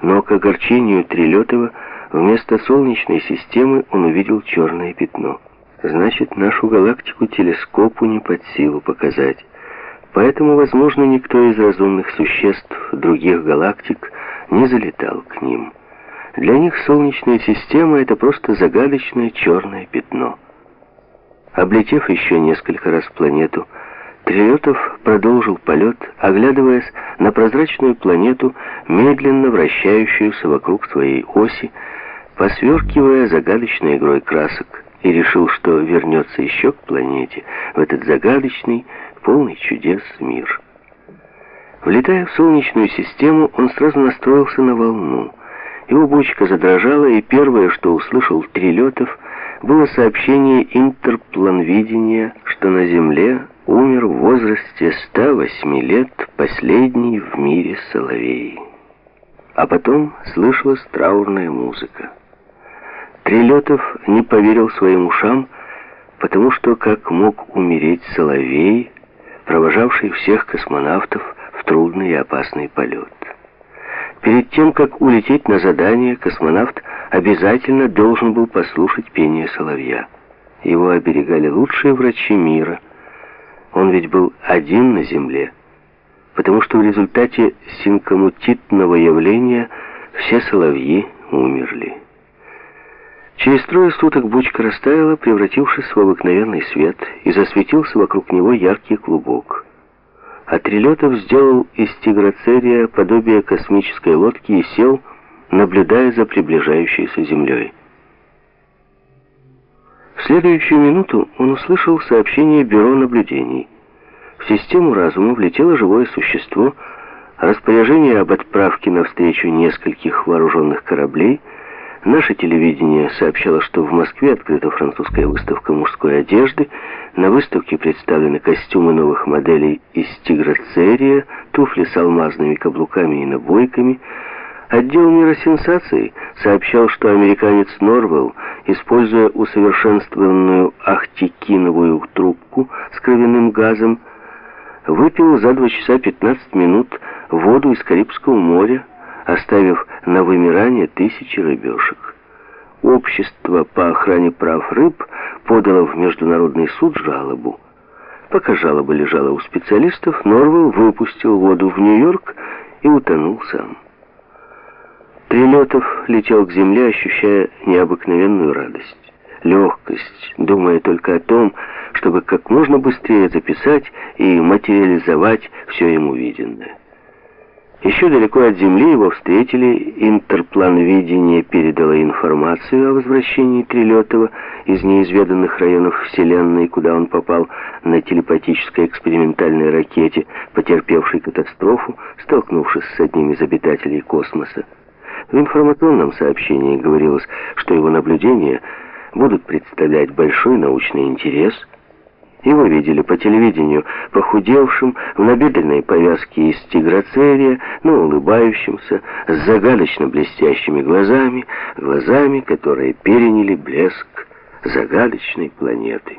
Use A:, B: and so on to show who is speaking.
A: Но к огорчению Трилетова вместо Солнечной системы он увидел черное пятно. Значит, нашу галактику телескопу не под силу показать. Поэтому, возможно, никто из разумных существ других галактик не залетал к ним. Для них Солнечная система — это просто загадочное черное пятно. Облетев еще несколько раз планету, Трилетов продолжил полет, оглядываясь на прозрачную планету, медленно вращающуюся вокруг своей оси, посверкивая загадочной игрой красок, и решил, что вернется еще к планете, в этот загадочный, полный чудес мир. Влетая в Солнечную систему, он сразу настроился на волну. Его бочка задрожала, и первое, что услышал Трилетов, было сообщение интерпланвидения, что на Земле умер в возрасте 108 лет последний в мире соловей. А потом слышалась траурная музыка. Трилетов не поверил своим ушам, потому что как мог умереть соловей, провожавший всех космонавтов в трудный и опасный полет. Перед тем, как улететь на задание, космонавт обязательно должен был послушать пение соловья. Его оберегали лучшие врачи мира. Он ведь был один на Земле, потому что в результате синкомутитного явления все соловьи умерли. Через трое суток бочка растаяла, превратившись в обыкновенный свет, и засветился вокруг него яркий клубок. А Трилетов сделал из тигроцерия подобие космической лодки и сел, наблюдая за приближающейся землей. Следующую минуту он услышал сообщение Бюро наблюдений. В систему разума влетело живое существо, распоряжение об отправке навстречу нескольких вооруженных кораблей — Наше телевидение сообщало, что в Москве открыта французская выставка мужской одежды. На выставке представлены костюмы новых моделей из тигроцерия, туфли с алмазными каблуками и набойками. Отдел мира сенсаций сообщал, что американец Норвелл, используя усовершенствованную ахтикиновую трубку с кровяным газом, выпил за 2 часа 15 минут воду из Карибского моря, оставив на вымирание тысячи рыбешек. Общество по охране прав рыб подало в Международный суд жалобу. Пока жалоба лежала у специалистов, Норвелл выпустил воду в Нью-Йорк и утонул сам. Трилетов летел к земле, ощущая необыкновенную радость, легкость, думая только о том, чтобы как можно быстрее записать и материализовать все ему виденное. Еще далеко от Земли его встретили, интерплан видения передала информацию о возвращении Трилетова из неизведанных районов Вселенной, куда он попал на телепатической экспериментальной ракете, потерпевшей катастрофу, столкнувшись с одним из обитателей космоса. В информационном сообщении говорилось, что его наблюдения будут представлять большой научный интерес – его видели по телевидению похудевшим, в набедренной повязке из тигроцерия, но улыбающимся, с загадочно блестящими глазами, глазами, которые переняли блеск загадочной планеты.